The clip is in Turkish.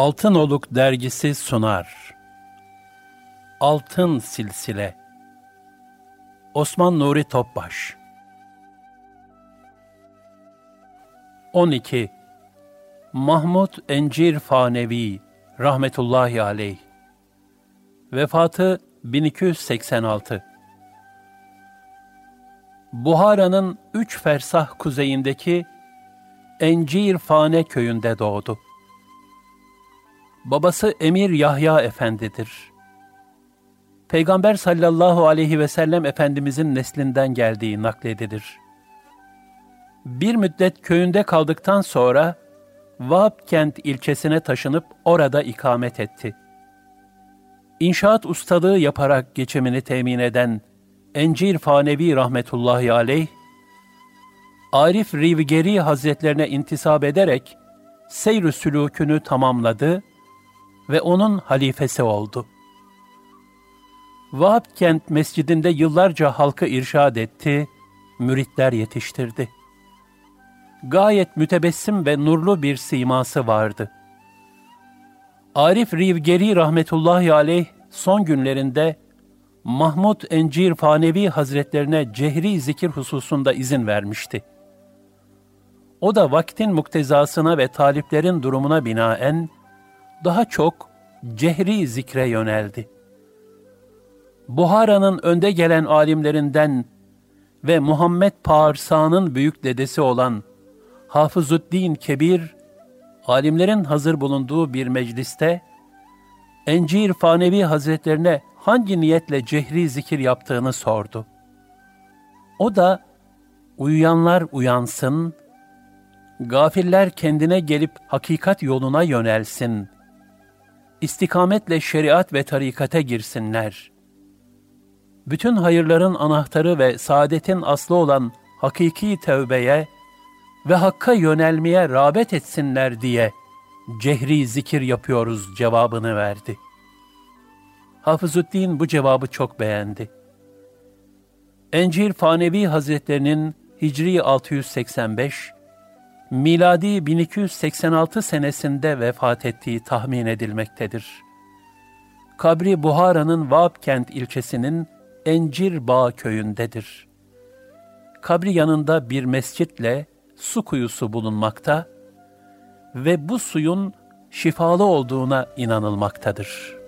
Altın Oluk dergisi sunar. Altın Silsile Osman Nuri Topbaş 12. Mahmud Encir Fanevi rahmetullahi aleyh Vefatı 1286 Buhara'nın üç fersah kuzeyindeki Encir Fane köyünde doğdu. Babası Emir Yahya Efendidir. Peygamber sallallahu aleyhi ve sellem Efendimizin neslinden geldiği nakledilir. Bir müddet köyünde kaldıktan sonra Vahapkent ilçesine taşınıp orada ikamet etti. İnşaat ustalığı yaparak geçimini temin eden Encir Fanevi rahmetullahi aleyh, Arif Rivgeri Hazretlerine intisap ederek seyr-ü sülûkünü tamamladı ve onun halifesi oldu. Vahapkent mescidinde yıllarca halkı irşad etti, müritler yetiştirdi. Gayet mütebessim ve nurlu bir siması vardı. Arif Rivgeri rahmetullahi aleyh son günlerinde Mahmud Encir Fanevi Hazretlerine cehri zikir hususunda izin vermişti. O da vaktin muktezasına ve taliplerin durumuna binaen daha çok cehri zikre yöneldi. Buhara'nın önde gelen alimlerinden ve Muhammed Parsa'nın büyük dedesi olan Hafızüddin Kebir, alimlerin hazır bulunduğu bir mecliste, Encir Fanevi Hazretlerine hangi niyetle cehri zikir yaptığını sordu. O da, uyuyanlar uyansın, gafiller kendine gelip hakikat yoluna yönelsin, istikametle şeriat ve tarikate girsinler. Bütün hayırların anahtarı ve saadetin aslı olan hakiki tevbeye ve hakka yönelmeye rağbet etsinler diye cehri zikir yapıyoruz cevabını verdi. Hafızüddin bu cevabı çok beğendi. Encir Fanevi Hazretlerinin Hicri 685, miladi 1286 senesinde vefat ettiği tahmin edilmektedir. Kabri Buhara'nın Vapkent ilçesinin Encir Bağ köyündedir. Kabri yanında bir mescitle su kuyusu bulunmakta ve bu suyun şifalı olduğuna inanılmaktadır.''